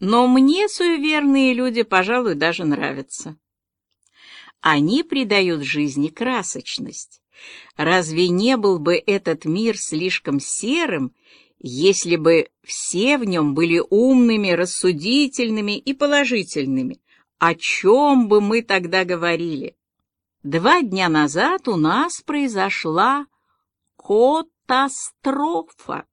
Но мне суеверные люди, пожалуй, даже нравятся. Они придают жизни красочность. Разве не был бы этот мир слишком серым, если бы все в нем были умными, рассудительными и положительными? О чем бы мы тогда говорили? Два дня назад у нас произошла катастрофа.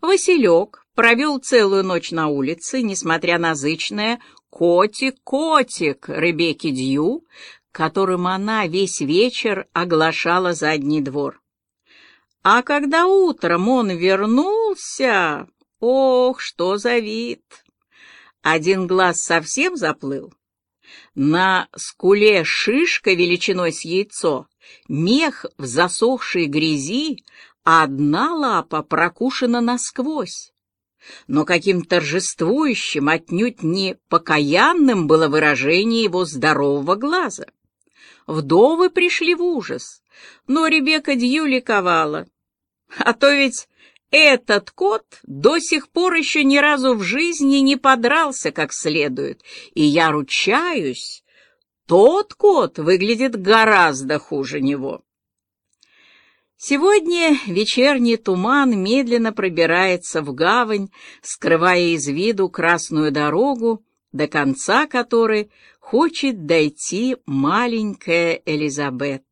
Василек провел целую ночь на улице, несмотря на зычное «Котик-котик» Ребекки Дью, которым она весь вечер оглашала задний двор. А когда утром он вернулся, ох, что за вид! Один глаз совсем заплыл. На скуле шишка величиной с яйцо, мех в засохшей грязи, а одна лапа прокушена насквозь. Но каким торжествующим, отнюдь не покаянным было выражение его здорового глаза. Вдовы пришли в ужас, но Ребекка Дью ликовала. А то ведь этот кот до сих пор еще ни разу в жизни не подрался как следует, и я ручаюсь, тот кот выглядит гораздо хуже него. Сегодня вечерний туман медленно пробирается в гавань, скрывая из виду красную дорогу, до конца которой хочет дойти маленькая Элизабет.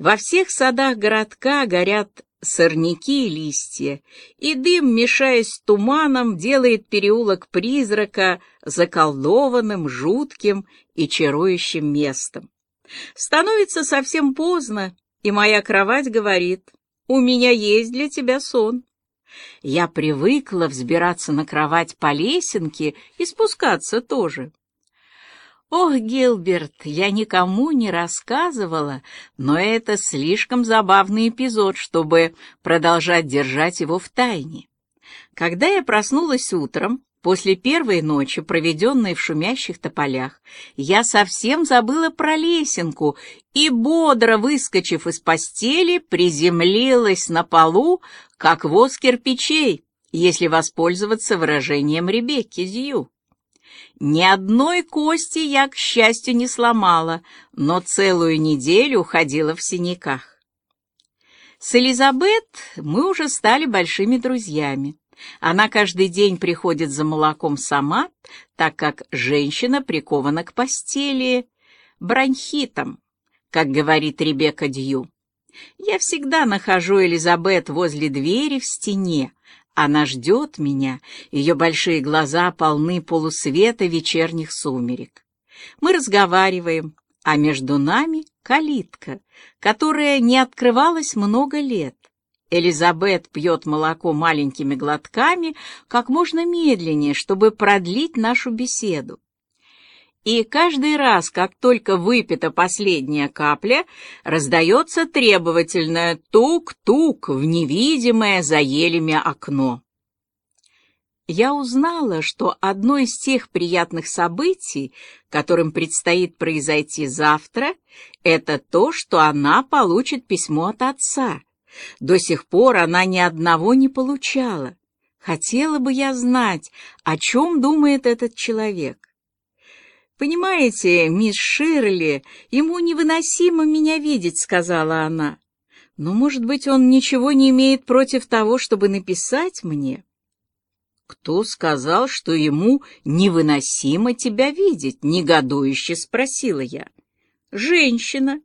Во всех садах городка горят сорняки и листья, и дым, мешаясь с туманом, делает переулок призрака заколдованным, жутким и чарующим местом. Становится совсем поздно, и моя кровать говорит, «У меня есть для тебя сон». Я привыкла взбираться на кровать по лесенке и спускаться тоже. Ох, Гилберт, я никому не рассказывала, но это слишком забавный эпизод, чтобы продолжать держать его в тайне. Когда я проснулась утром, После первой ночи, проведенной в шумящих тополях, я совсем забыла про лесенку и, бодро выскочив из постели, приземлилась на полу, как воз кирпичей, если воспользоваться выражением Ребекки Зью. Ни одной кости я, к счастью, не сломала, но целую неделю ходила в синяках. С Элизабет мы уже стали большими друзьями. Она каждый день приходит за молоком сама, так как женщина прикована к постели бронхитом, как говорит Ребекка Дью. Я всегда нахожу Элизабет возле двери в стене. Она ждет меня, ее большие глаза полны полусвета вечерних сумерек. Мы разговариваем, а между нами калитка, которая не открывалась много лет. Элизабет пьет молоко маленькими глотками, как можно медленнее, чтобы продлить нашу беседу. И каждый раз, как только выпита последняя капля, раздается требовательное тук-тук в невидимое за елями окно. Я узнала, что одно из тех приятных событий, которым предстоит произойти завтра, это то, что она получит письмо от отца — до сих пор она ни одного не получала. Хотела бы я знать, о чем думает этот человек. «Понимаете, мисс Ширли, ему невыносимо меня видеть», — сказала она. «Но, может быть, он ничего не имеет против того, чтобы написать мне?» «Кто сказал, что ему невыносимо тебя видеть?» — негодующе спросила я. «Женщина.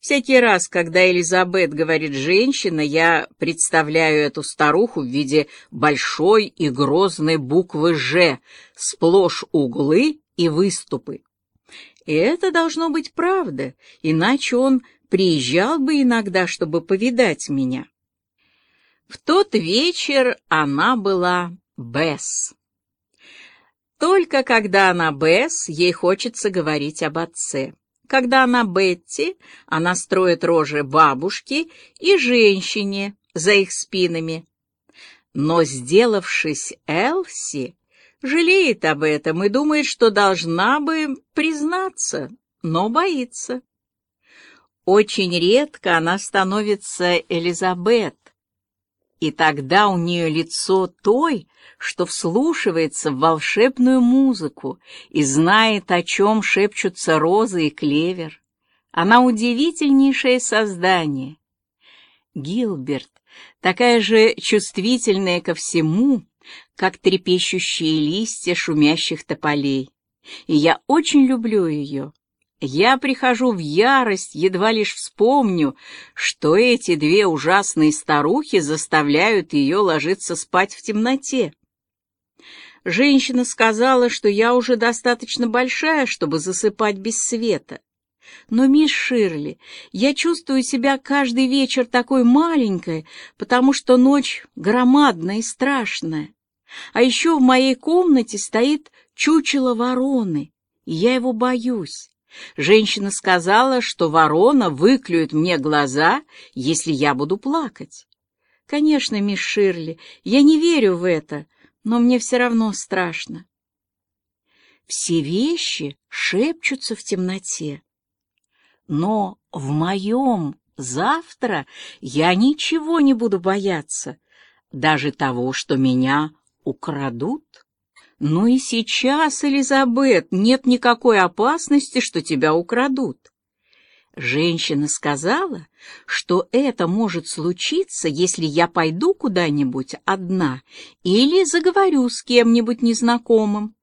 Всякий раз, когда Элизабет говорит «женщина», я представляю эту старуху в виде большой и грозной буквы «Ж», сплошь углы и выступы. И это должно быть правда, иначе он приезжал бы иногда, чтобы повидать меня. В тот вечер она была Бесс. Только когда она Бесс, ей хочется говорить об отце. Когда она Бетти, она строит рожи бабушке и женщине за их спинами. Но, сделавшись Элси, жалеет об этом и думает, что должна бы признаться, но боится. Очень редко она становится Элизабет. И тогда у нее лицо той, что вслушивается в волшебную музыку и знает, о чем шепчутся розы и клевер. Она удивительнейшее создание. Гилберт, такая же чувствительная ко всему, как трепещущие листья шумящих тополей. И я очень люблю ее. Я прихожу в ярость, едва лишь вспомню, что эти две ужасные старухи заставляют ее ложиться спать в темноте. Женщина сказала, что я уже достаточно большая, чтобы засыпать без света. Но, мисс Ширли, я чувствую себя каждый вечер такой маленькой, потому что ночь громадная и страшная. А еще в моей комнате стоит чучело вороны, и я его боюсь. Женщина сказала, что ворона выклюет мне глаза, если я буду плакать. Конечно, мисс Ширли, я не верю в это, но мне все равно страшно. Все вещи шепчутся в темноте. Но в моем завтра я ничего не буду бояться, даже того, что меня украдут. Ну и сейчас, Элизабет, нет никакой опасности, что тебя украдут. Женщина сказала, что это может случиться, если я пойду куда-нибудь одна или заговорю с кем-нибудь незнакомым.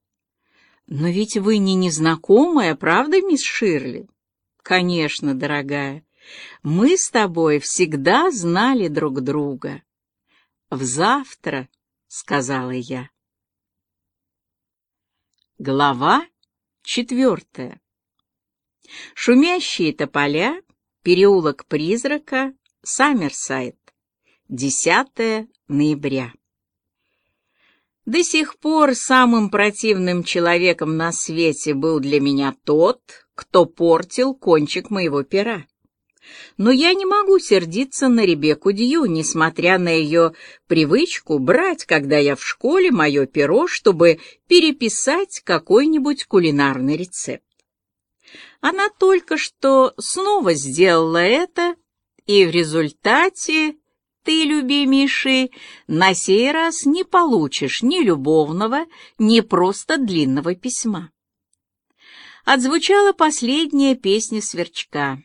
Но ведь вы не незнакомая, правда, мисс Ширли? Конечно, дорогая. Мы с тобой всегда знали друг друга. В завтра, сказала я. Глава четвертая. Шумящие тополя, переулок призрака, Саммерсайд, 10 ноября. До сих пор самым противным человеком на свете был для меня тот, кто портил кончик моего пера. Но я не могу сердиться на Ребекку Дью, несмотря на ее привычку брать, когда я в школе, мое перо, чтобы переписать какой-нибудь кулинарный рецепт. Она только что снова сделала это, и в результате ты, любимейший, на сей раз не получишь ни любовного, ни просто длинного письма. Отзвучала последняя песня сверчка.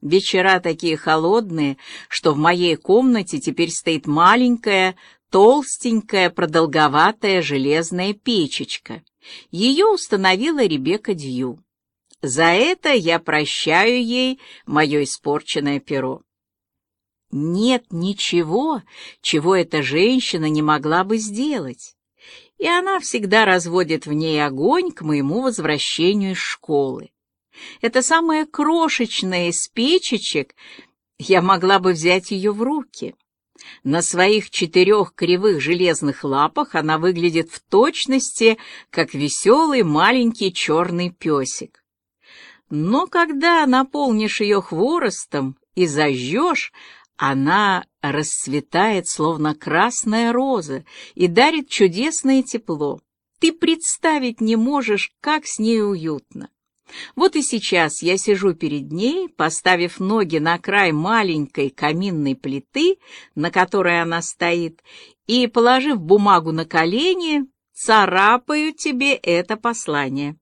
Вечера такие холодные, что в моей комнате теперь стоит маленькая, толстенькая, продолговатая железная печечка. Ее установила Ребекка Дью. За это я прощаю ей мое испорченное перо. Нет ничего, чего эта женщина не могла бы сделать. И она всегда разводит в ней огонь к моему возвращению из школы. Это самая крошечная из печечек, я могла бы взять ее в руки. На своих четырех кривых железных лапах она выглядит в точности, как веселый маленький черный песик. Но когда наполнишь ее хворостом и зажжешь, она расцветает, словно красная роза, и дарит чудесное тепло. Ты представить не можешь, как с ней уютно. Вот и сейчас я сижу перед ней, поставив ноги на край маленькой каминной плиты, на которой она стоит, и, положив бумагу на колени, царапаю тебе это послание.